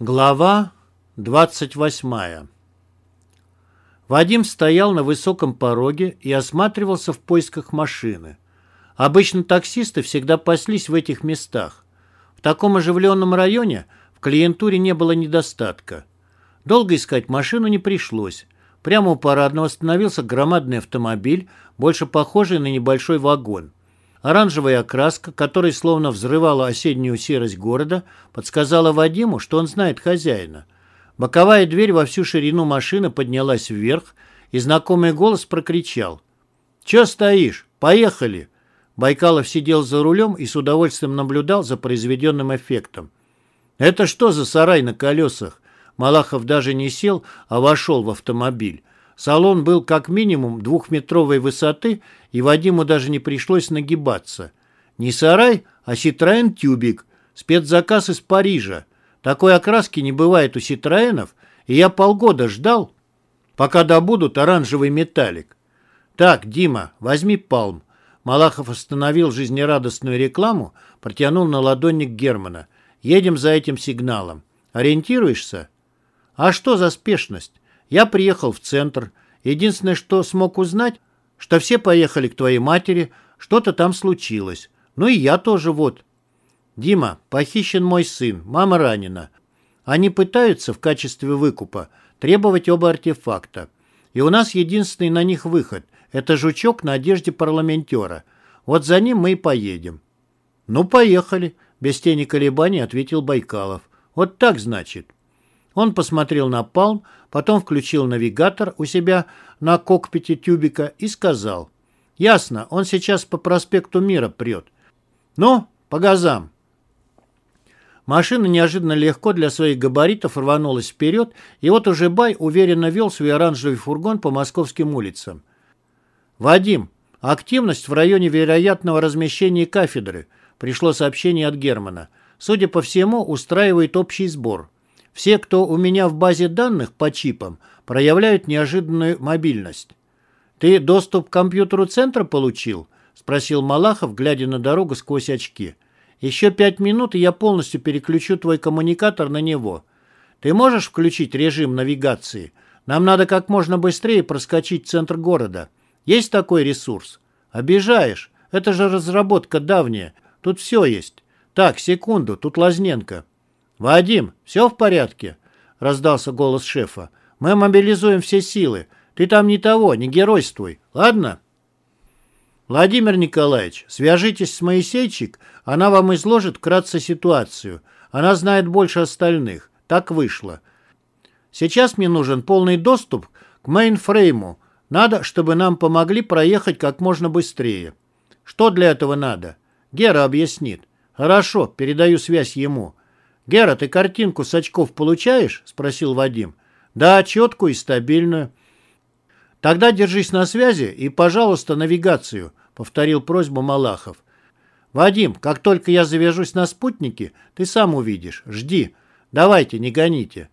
Глава 28 Вадим стоял на высоком пороге и осматривался в поисках машины. Обычно таксисты всегда паслись в этих местах. В таком оживленном районе в клиентуре не было недостатка. Долго искать машину не пришлось. Прямо у парадного остановился громадный автомобиль, больше похожий на небольшой вагон. Оранжевая окраска, которая словно взрывала осеннюю серость города, подсказала Вадиму, что он знает хозяина. Боковая дверь во всю ширину машины поднялась вверх, и знакомый голос прокричал. «Че стоишь? Поехали!» Байкалов сидел за рулем и с удовольствием наблюдал за произведенным эффектом. «Это что за сарай на колесах?» Малахов даже не сел, а вошел в автомобиль. Салон был как минимум двухметровой высоты, и Вадиму даже не пришлось нагибаться. Не сарай, а Ситроен Тюбик, спецзаказ из Парижа. Такой окраски не бывает у Ситроенов, и я полгода ждал, пока добудут оранжевый металлик. Так, Дима, возьми палм. Малахов остановил жизнерадостную рекламу, протянул на ладонник Германа. Едем за этим сигналом. Ориентируешься? А что за спешность? Я приехал в центр. Единственное, что смог узнать, что все поехали к твоей матери, что-то там случилось. Ну и я тоже вот. Дима, похищен мой сын, мама ранена. Они пытаются в качестве выкупа требовать оба артефакта. И у нас единственный на них выход – это жучок на одежде парламентера. Вот за ним мы и поедем. Ну, поехали, без тени колебаний ответил Байкалов. Вот так, значит. Он посмотрел на Палм, потом включил навигатор у себя на кокпите тюбика и сказал. «Ясно, он сейчас по проспекту Мира прет. Ну, по газам». Машина неожиданно легко для своих габаритов рванулась вперед, и вот уже Бай уверенно вел свой оранжевый фургон по московским улицам. «Вадим, активность в районе вероятного размещения кафедры», пришло сообщение от Германа. «Судя по всему, устраивает общий сбор». Все, кто у меня в базе данных по чипам, проявляют неожиданную мобильность. «Ты доступ к компьютеру центра получил?» – спросил Малахов, глядя на дорогу сквозь очки. «Еще пять минут, и я полностью переключу твой коммуникатор на него. Ты можешь включить режим навигации? Нам надо как можно быстрее проскочить центр города. Есть такой ресурс?» «Обижаешь. Это же разработка давняя. Тут все есть. Так, секунду, тут Лазненко». «Вадим, все в порядке?» — раздался голос шефа. «Мы мобилизуем все силы. Ты там не того, не геройствуй, ладно?» «Владимир Николаевич, свяжитесь с Моисейчик, она вам изложит вкратце ситуацию. Она знает больше остальных. Так вышло. Сейчас мне нужен полный доступ к мейнфрейму. Надо, чтобы нам помогли проехать как можно быстрее. Что для этого надо? Гера объяснит. Хорошо, передаю связь ему. «Гера, ты картинку с очков получаешь?» – спросил Вадим. «Да, четкую и стабильную». «Тогда держись на связи и, пожалуйста, навигацию», – повторил просьбу Малахов. «Вадим, как только я завяжусь на спутнике, ты сам увидишь. Жди. Давайте, не гоните».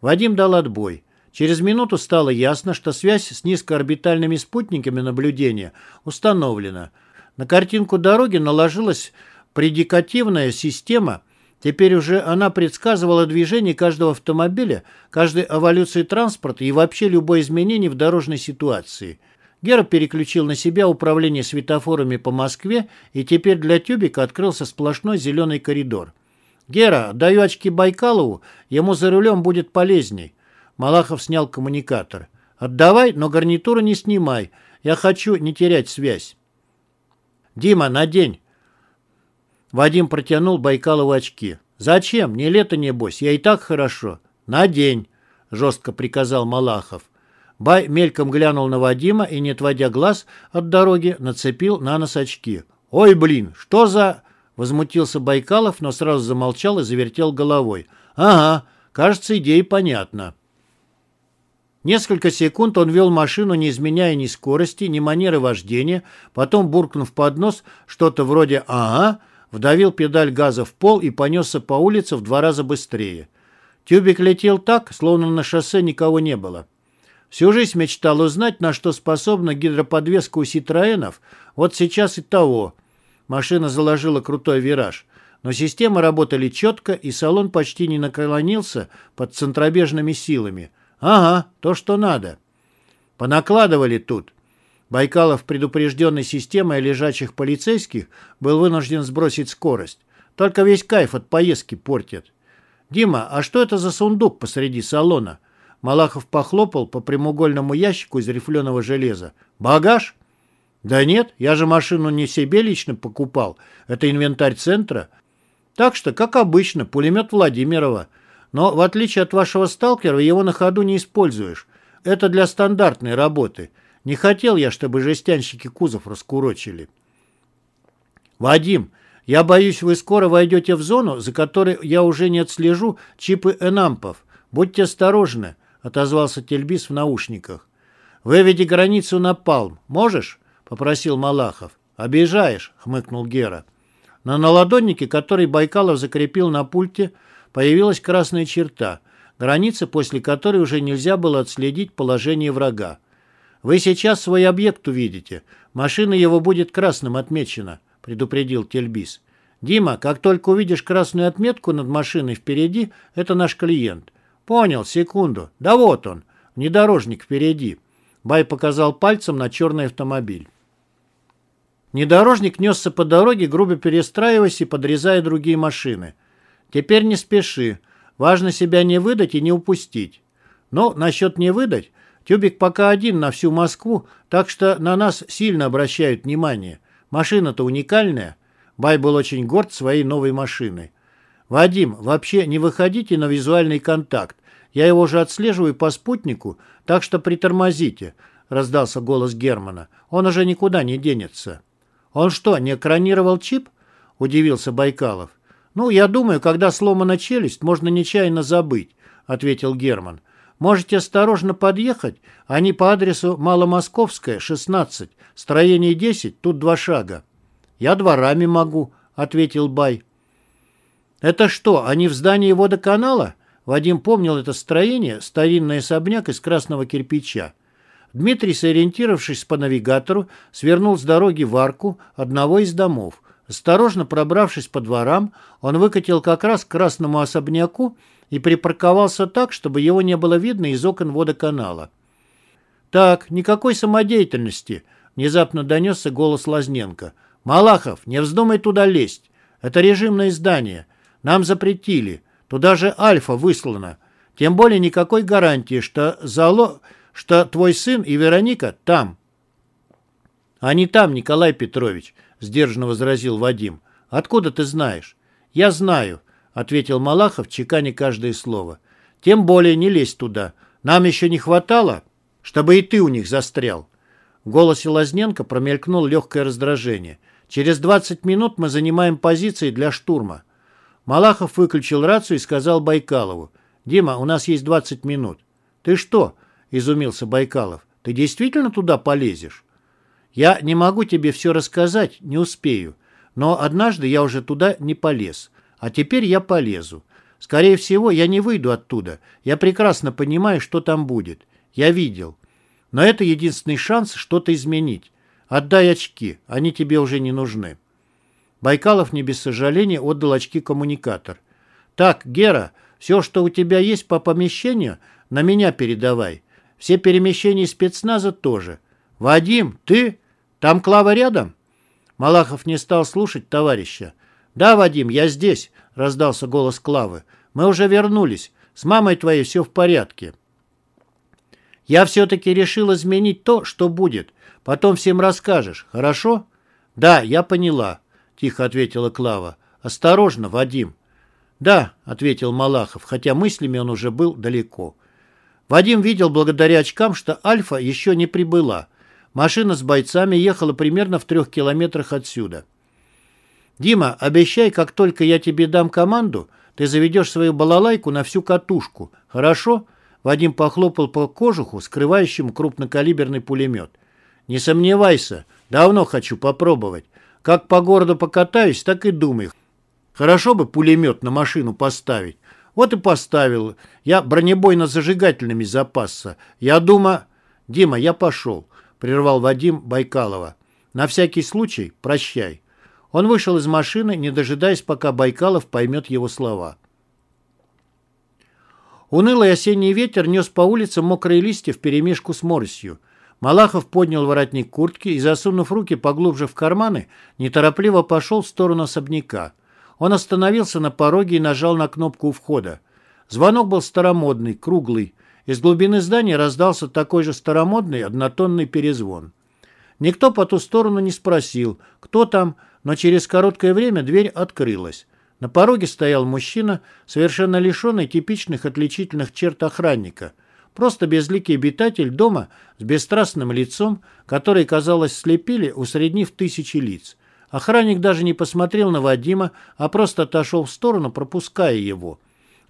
Вадим дал отбой. Через минуту стало ясно, что связь с низкоорбитальными спутниками наблюдения установлена. На картинку дороги наложилась предикативная система – Теперь уже она предсказывала движение каждого автомобиля, каждой эволюции транспорта и вообще любое изменение в дорожной ситуации. Гера переключил на себя управление светофорами по Москве, и теперь для тюбика открылся сплошной зеленый коридор. «Гера, даю очки Байкалову, ему за рулем будет полезней». Малахов снял коммуникатор. «Отдавай, но гарнитуру не снимай. Я хочу не терять связь». «Дима, надень. Вадим протянул Байкалову очки. «Зачем? Не лето, небось. Я и так хорошо». «Надень», — жестко приказал Малахов. Бай мельком глянул на Вадима и, не отводя глаз от дороги, нацепил на нос очки. «Ой, блин, что за...» — возмутился Байкалов, но сразу замолчал и завертел головой. «Ага, кажется, идея понятна». Несколько секунд он вел машину, не изменяя ни скорости, ни манеры вождения, потом, буркнув под нос что-то вроде «ага», вдавил педаль газа в пол и понесся по улице в два раза быстрее. Тюбик летел так, словно на шоссе никого не было. Всю жизнь мечтал узнать, на что способна гидроподвеска у Ситроенов. Вот сейчас и того. Машина заложила крутой вираж. но системы работали четко, и салон почти не наклонился под центробежными силами. Ага, то, что надо. Понакладывали тут. Байкалов, предупрежденный системой лежачих полицейских, был вынужден сбросить скорость. Только весь кайф от поездки портит. «Дима, а что это за сундук посреди салона?» Малахов похлопал по прямоугольному ящику из рифленого железа. «Багаж?» «Да нет, я же машину не себе лично покупал. Это инвентарь центра. Так что, как обычно, пулемет Владимирова. Но, в отличие от вашего сталкера, его на ходу не используешь. Это для стандартной работы. Не хотел я, чтобы жестянщики кузов раскурочили». «Вадим, я боюсь, вы скоро войдете в зону, за которой я уже не отслежу чипы энампов. Будьте осторожны», — отозвался Тельбис в наушниках. «Выведи границу на Палм. Можешь?» — попросил Малахов. «Обижаешь», — хмыкнул Гера. На наладоннике, который Байкалов закрепил на пульте, появилась красная черта, граница, после которой уже нельзя было отследить положение врага. «Вы сейчас свой объект увидите. Машина его будет красным отмечена», — предупредил Тельбис. «Дима, как только увидишь красную отметку над машиной впереди, это наш клиент». «Понял, секунду. Да вот он, внедорожник впереди». Бай показал пальцем на черный автомобиль. Внедорожник несся по дороге, грубо перестраиваясь и подрезая другие машины. «Теперь не спеши. Важно себя не выдать и не упустить». Но насчет не выдать, Тюбик пока один на всю Москву, так что на нас сильно обращают внимание. Машина-то уникальная. Бай был очень горд своей новой машиной. «Вадим, вообще не выходите на визуальный контакт. Я его же отслеживаю по спутнику, так что притормозите», — раздался голос Германа. «Он уже никуда не денется». «Он что, не экранировал чип?» — удивился Байкалов. «Ну, я думаю, когда сломана челюсть, можно нечаянно забыть», — ответил Герман. «Можете осторожно подъехать. Они по адресу Маломосковская, 16, строение 10, тут два шага». «Я дворами могу», — ответил Бай. «Это что, они в здании водоканала?» Вадим помнил это строение, старинный особняк из красного кирпича. Дмитрий, сориентировавшись по навигатору, свернул с дороги в арку одного из домов. Осторожно пробравшись по дворам, он выкатил как раз к красному особняку и припарковался так, чтобы его не было видно из окон водоканала. «Так, никакой самодеятельности», — внезапно донесся голос Лазненко. «Малахов, не вздумай туда лезть. Это режимное здание. Нам запретили. Туда же Альфа выслана. Тем более никакой гарантии, что зало что твой сын и Вероника там». «Они там, Николай Петрович», — сдержанно возразил Вадим. «Откуда ты знаешь?» «Я знаю», — ответил Малахов, чеканя каждое слово. «Тем более не лезь туда. Нам еще не хватало, чтобы и ты у них застрял». В голосе Лазненко промелькнул легкое раздражение. «Через 20 минут мы занимаем позиции для штурма». Малахов выключил рацию и сказал Байкалову. «Дима, у нас есть 20 минут». «Ты что?» — изумился Байкалов. «Ты действительно туда полезешь?» «Я не могу тебе все рассказать, не успею. Но однажды я уже туда не полез. А теперь я полезу. Скорее всего, я не выйду оттуда. Я прекрасно понимаю, что там будет. Я видел. Но это единственный шанс что-то изменить. Отдай очки, они тебе уже не нужны». Байкалов не без сожаления отдал очки коммуникатор. «Так, Гера, все, что у тебя есть по помещению, на меня передавай. Все перемещения спецназа тоже. Вадим, ты? Там Клава рядом?» Малахов не стал слушать товарища. «Да, Вадим, я здесь», — раздался голос Клавы. «Мы уже вернулись. С мамой твоей все в порядке». «Я все-таки решил изменить то, что будет. Потом всем расскажешь, хорошо?» «Да, я поняла», — тихо ответила Клава. «Осторожно, Вадим». «Да», — ответил Малахов, хотя мыслями он уже был далеко. Вадим видел благодаря очкам, что Альфа еще не прибыла. Машина с бойцами ехала примерно в трех километрах отсюда. «Дима, обещай, как только я тебе дам команду, ты заведешь свою балалайку на всю катушку. Хорошо?» Вадим похлопал по кожуху, скрывающему крупнокалиберный пулемет. «Не сомневайся, давно хочу попробовать. Как по городу покатаюсь, так и думай. Хорошо бы пулемет на машину поставить. Вот и поставил. Я бронебойно-зажигательными запасся. Я думаю... Дима, я пошел, прервал Вадим Байкалова. На всякий случай прощай. Он вышел из машины, не дожидаясь, пока Байкалов поймет его слова. Унылый осенний ветер нес по улице мокрые листья вперемешку с моросью. Малахов поднял воротник куртки и, засунув руки поглубже в карманы, неторопливо пошел в сторону особняка. Он остановился на пороге и нажал на кнопку у входа. Звонок был старомодный, круглый. Из глубины здания раздался такой же старомодный однотонный перезвон. Никто по ту сторону не спросил, кто там, но через короткое время дверь открылась. На пороге стоял мужчина, совершенно лишенный типичных отличительных черт охранника. Просто безликий обитатель дома с бесстрастным лицом, который, казалось, слепили, усреднив тысячи лиц. Охранник даже не посмотрел на Вадима, а просто отошел в сторону, пропуская его.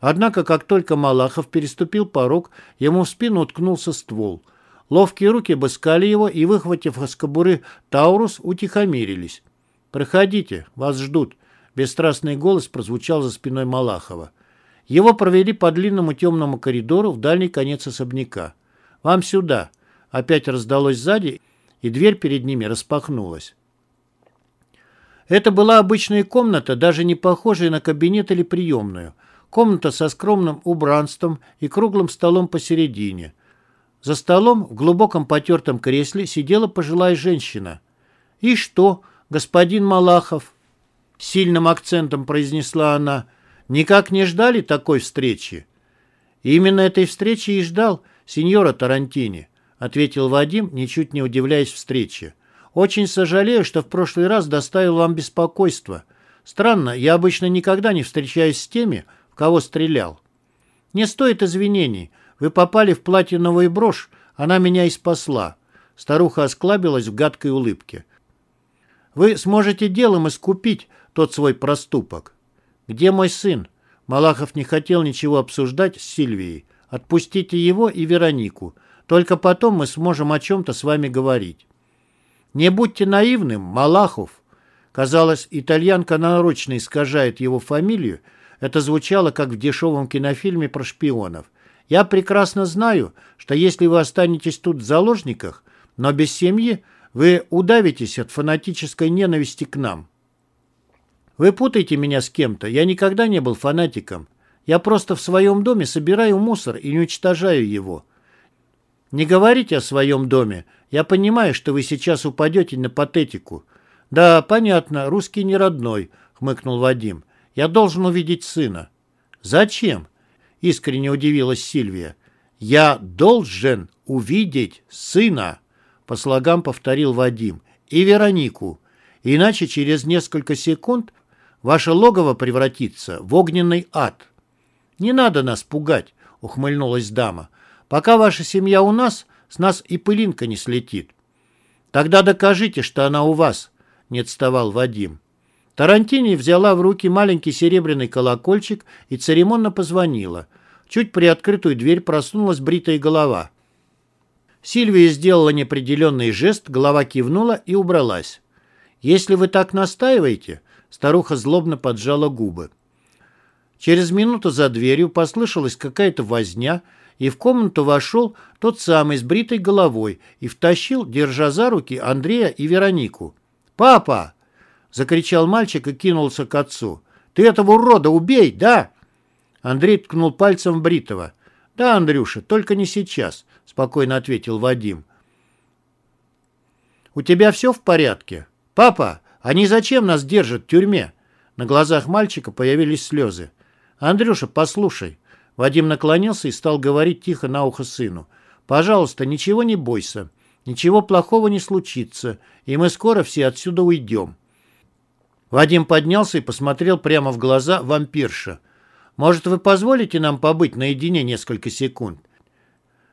Однако, как только Малахов переступил порог, ему в спину уткнулся ствол. Ловкие руки обыскали его и, выхватив из кобуры Таурус, утихомирились. «Проходите, вас ждут», Бесстрастный голос прозвучал за спиной Малахова. Его провели по длинному темному коридору в дальний конец особняка. «Вам сюда!» Опять раздалось сзади, и дверь перед ними распахнулась. Это была обычная комната, даже не похожая на кабинет или приемную. Комната со скромным убранством и круглым столом посередине. За столом в глубоком потертом кресле сидела пожилая женщина. «И что, господин Малахов?» сильным акцентом произнесла она, никак не ждали такой встречи. именно этой встречи и ждал сеньора Тарантини, ответил Вадим, ничуть не удивляясь встрече. Очень сожалею, что в прошлый раз доставил вам беспокойство. Странно, я обычно никогда не встречаюсь с теми, в кого стрелял. Не стоит извинений. Вы попали в платиновую брошь, она меня и спасла. Старуха осклабилась в гадкой улыбке. Вы сможете делом искупить тот свой проступок. «Где мой сын?» Малахов не хотел ничего обсуждать с Сильвией. «Отпустите его и Веронику. Только потом мы сможем о чем-то с вами говорить». «Не будьте наивным, Малахов!» Казалось, итальянка нарочно искажает его фамилию. Это звучало, как в дешевом кинофильме про шпионов. «Я прекрасно знаю, что если вы останетесь тут в заложниках, но без семьи, вы удавитесь от фанатической ненависти к нам. Вы путаете меня с кем-то. Я никогда не был фанатиком. Я просто в своем доме собираю мусор и уничтожаю его. Не говорите о своем доме. Я понимаю, что вы сейчас упадете на патетику. Да, понятно, русский не родной, хмыкнул Вадим. Я должен увидеть сына. Зачем? Искренне удивилась Сильвия. Я должен увидеть сына, по слогам повторил Вадим. И Веронику. Иначе через несколько секунд Ваше логово превратится в огненный ад. Не надо нас пугать, ухмыльнулась дама. Пока ваша семья у нас, с нас и пылинка не слетит. Тогда докажите, что она у вас, не отставал Вадим. Тарантини взяла в руки маленький серебряный колокольчик и церемонно позвонила. Чуть приоткрытую дверь проснулась бритая голова. Сильвия сделала неопределенный жест, голова кивнула и убралась. «Если вы так настаиваете, Старуха злобно поджала губы. Через минуту за дверью послышалась какая-то возня, и в комнату вошел тот самый с бритой головой и втащил, держа за руки, Андрея и Веронику. «Папа!» — закричал мальчик и кинулся к отцу. «Ты этого урода убей, да?» Андрей ткнул пальцем в бритого. «Да, Андрюша, только не сейчас», — спокойно ответил Вадим. «У тебя все в порядке? Папа, они зачем нас держат в тюрьме?» На глазах мальчика появились слезы. «Андрюша, послушай». Вадим наклонился и стал говорить тихо на ухо сыну. «Пожалуйста, ничего не бойся. Ничего плохого не случится, и мы скоро все отсюда уйдем». Вадим поднялся и посмотрел прямо в глаза вампирша. «Может, вы позволите нам побыть наедине несколько секунд?»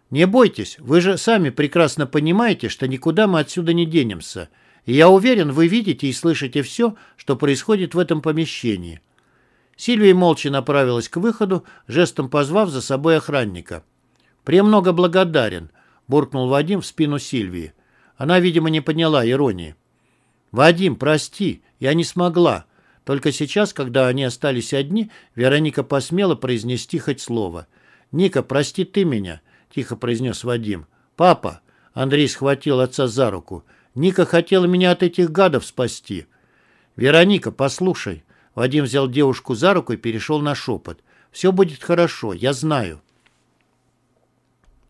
«Не бойтесь, вы же сами прекрасно понимаете, что никуда мы отсюда не денемся. И я уверен, вы видите и слышите все, что происходит в этом помещении. Сильвия молча направилась к выходу, жестом позвав за собой охранника. «Премного благодарен», — буркнул Вадим в спину Сильвии. Она, видимо, не поняла иронии. «Вадим, прости, я не смогла». Только сейчас, когда они остались одни, Вероника посмела произнести хоть слово. «Ника, прости ты меня», — тихо произнес Вадим. «Папа», — Андрей схватил отца за руку, — Ника хотела меня от этих гадов спасти. «Вероника, послушай». Вадим взял девушку за руку и перешел на шепот. «Все будет хорошо, я знаю».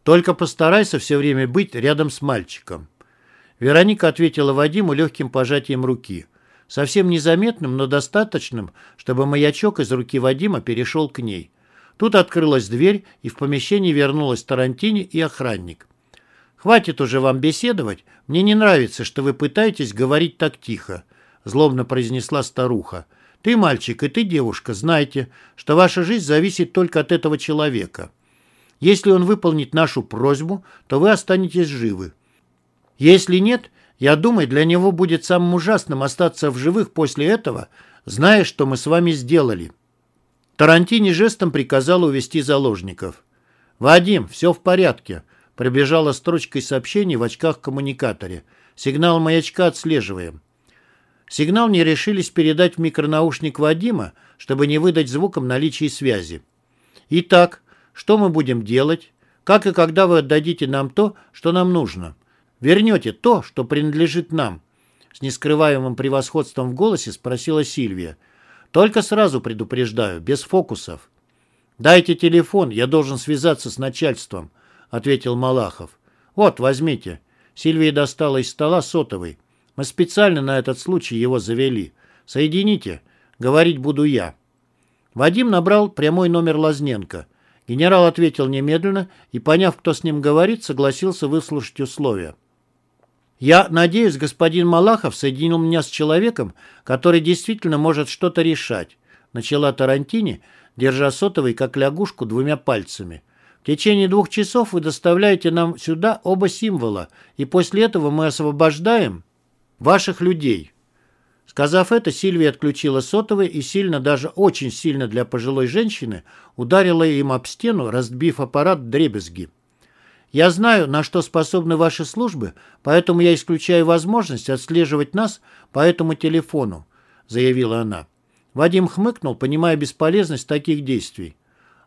Только постарайся все время быть рядом с мальчиком. Вероника ответила Вадиму легким пожатием руки. Совсем незаметным, но достаточным, чтобы маячок из руки Вадима перешел к ней. Тут открылась дверь, и в помещении вернулась Тарантини и охранник. «Хватит уже вам беседовать. Мне не нравится, что вы пытаетесь говорить так тихо», — злобно произнесла старуха. «Ты, мальчик, и ты, девушка, знайте, что ваша жизнь зависит только от этого человека. Если он выполнит нашу просьбу, то вы останетесь живы. Если нет, я думаю, для него будет самым ужасным остаться в живых после этого, зная, что мы с вами сделали». Тарантини жестом приказал увести заложников. «Вадим, все в порядке», — пробежала строчкой сообщений в очках-коммуникаторе. «Сигнал маячка отслеживаем». Сигнал не решились передать в микронаушник Вадима, чтобы не выдать звуком наличие связи. «Итак, что мы будем делать? Как и когда вы отдадите нам то, что нам нужно? Вернете то, что принадлежит нам?» С нескрываемым превосходством в голосе спросила Сильвия. Только сразу предупреждаю, без фокусов. «Дайте телефон, я должен связаться с начальством», — ответил Малахов. «Вот, возьмите». Сильвия достала из стола сотовый. «Мы специально на этот случай его завели. Соедините. Говорить буду я». Вадим набрал прямой номер Лазненко. Генерал ответил немедленно и, поняв, кто с ним говорит, согласился выслушать условия. Я надеюсь, господин Малахов соединил меня с человеком, который действительно может что-то решать, начала Тарантини, держа сотовый как лягушку двумя пальцами. В течение двух часов вы доставляете нам сюда оба символа, и после этого мы освобождаем ваших людей. Сказав это, Сильвия отключила сотовый и сильно, даже очень сильно для пожилой женщины, ударила им об стену, разбив аппарат дребезги. Я знаю, на что способны ваши службы, поэтому я исключаю возможность отслеживать нас по этому телефону», — заявила она. Вадим хмыкнул, понимая бесполезность таких действий.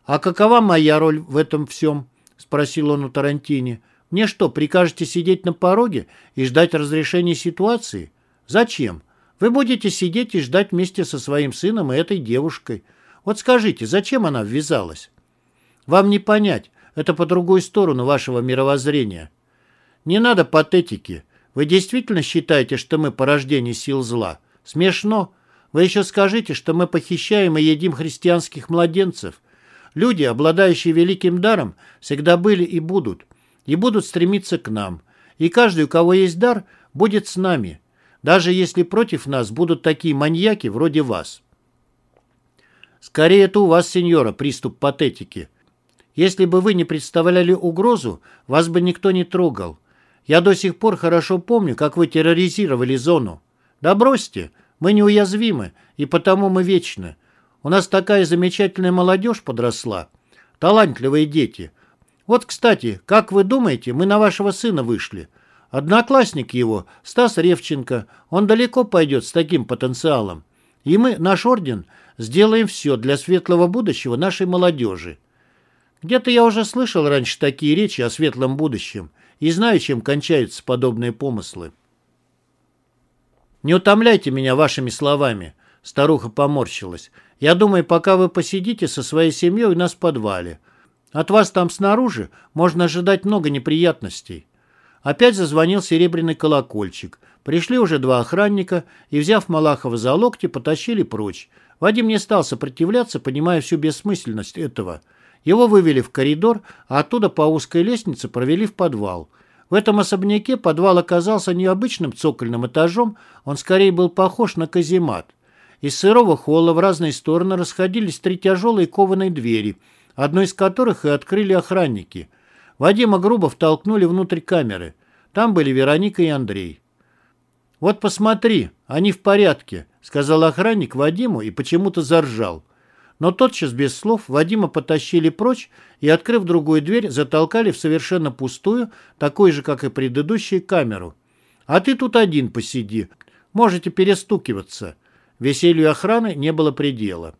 «А какова моя роль в этом всем?» — спросил он у Тарантини. «Мне что, прикажете сидеть на пороге и ждать разрешения ситуации? Зачем? Вы будете сидеть и ждать вместе со своим сыном и этой девушкой. Вот скажите, зачем она ввязалась? Вам не понять, это по другую сторону вашего мировоззрения. Не надо патетики. Вы действительно считаете, что мы порождение сил зла? Смешно. Вы еще скажите, что мы похищаем и едим христианских младенцев. Люди, обладающие великим даром, всегда были и будут. И будут стремиться к нам. И каждый, у кого есть дар, будет с нами. Даже если против нас будут такие маньяки вроде вас. Скорее, это у вас, сеньора, приступ патетики. Если бы вы не представляли угрозу, вас бы никто не трогал. Я до сих пор хорошо помню, как вы терроризировали зону. Да бросьте, мы неуязвимы, и потому мы вечны. У нас такая замечательная молодежь подросла. Талантливые дети. Вот, кстати, как вы думаете, мы на вашего сына вышли? Одноклассник его, Стас Ревченко, он далеко пойдет с таким потенциалом. И мы, наш орден, сделаем все для светлого будущего нашей молодежи. Где-то я уже слышал раньше такие речи о светлом будущем и знаю, чем кончаются подобные помыслы. «Не утомляйте меня вашими словами», — старуха поморщилась. «Я думаю, пока вы посидите со своей семьей у нас в подвале. От вас там снаружи можно ожидать много неприятностей». Опять зазвонил серебряный колокольчик. Пришли уже два охранника и, взяв Малахова за локти, потащили прочь. Вадим не стал сопротивляться, понимая всю бессмысленность этого — его вывели в коридор, а оттуда по узкой лестнице провели в подвал. В этом особняке подвал оказался необычным цокольным этажом, он скорее был похож на каземат. Из сырого холла в разные стороны расходились три тяжелые кованые двери, одну из которых и открыли охранники. Вадима грубо втолкнули внутрь камеры. Там были Вероника и Андрей. «Вот посмотри, они в порядке», — сказал охранник Вадиму и почему-то заржал. Но тотчас, без слов, Вадима потащили прочь и, открыв другую дверь, затолкали в совершенно пустую, такой же, как и предыдущую, камеру. «А ты тут один посиди. Можете перестукиваться». Веселью охраны не было предела.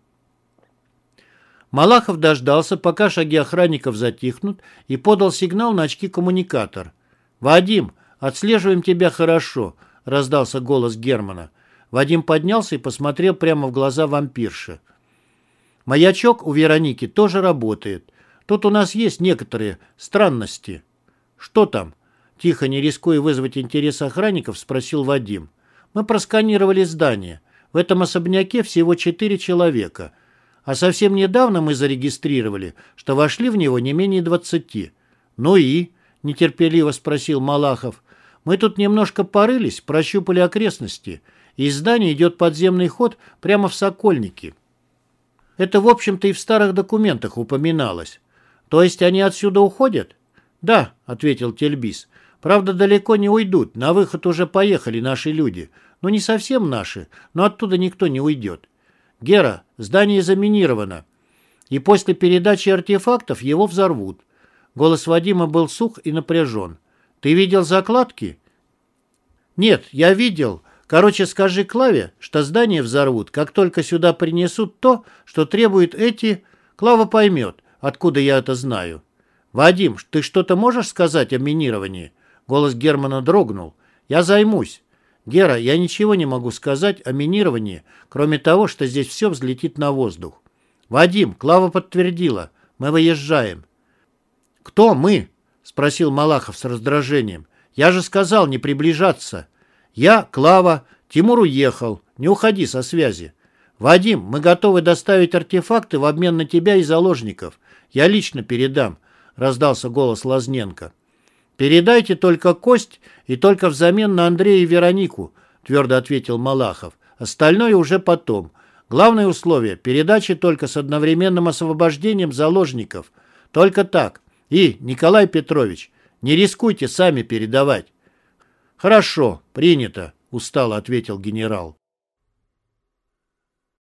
Малахов дождался, пока шаги охранников затихнут, и подал сигнал на очки-коммуникатор. «Вадим, отслеживаем тебя хорошо», — раздался голос Германа. Вадим поднялся и посмотрел прямо в глаза вампирши. Маячок у Вероники тоже работает. Тут у нас есть некоторые странности. Что там? Тихо, не рискуя вызвать интерес охранников, спросил Вадим. Мы просканировали здание. В этом особняке всего четыре человека. А совсем недавно мы зарегистрировали, что вошли в него не менее двадцати. Ну и? Нетерпеливо спросил Малахов. Мы тут немножко порылись, прощупали окрестности. Из здания идет подземный ход прямо в Сокольники. Это, в общем-то, и в старых документах упоминалось. То есть они отсюда уходят? Да, ответил Тельбис. Правда, далеко не уйдут. На выход уже поехали наши люди. Ну, не совсем наши, но оттуда никто не уйдет. Гера, здание заминировано. И после передачи артефактов его взорвут. Голос Вадима был сух и напряжен. Ты видел закладки? Нет, я видел. Короче, скажи Клаве, что здание взорвут, как только сюда принесут то, что требуют эти... Клава поймет, откуда я это знаю. Вадим, ты что-то можешь сказать о минировании? Голос Германа дрогнул. Я займусь. Гера, я ничего не могу сказать о минировании, кроме того, что здесь все взлетит на воздух. Вадим, Клава подтвердила. Мы выезжаем. Кто мы? Спросил Малахов с раздражением. Я же сказал не приближаться. Я, Клава, Тимур уехал. Не уходи со связи. Вадим, мы готовы доставить артефакты в обмен на тебя и заложников. Я лично передам, раздался голос Лазненко. Передайте только кость и только взамен на Андрея и Веронику, твердо ответил Малахов. Остальное уже потом. Главное условие – передачи только с одновременным освобождением заложников. Только так. И, Николай Петрович, не рискуйте сами передавать. «Хорошо, принято», — устало ответил генерал.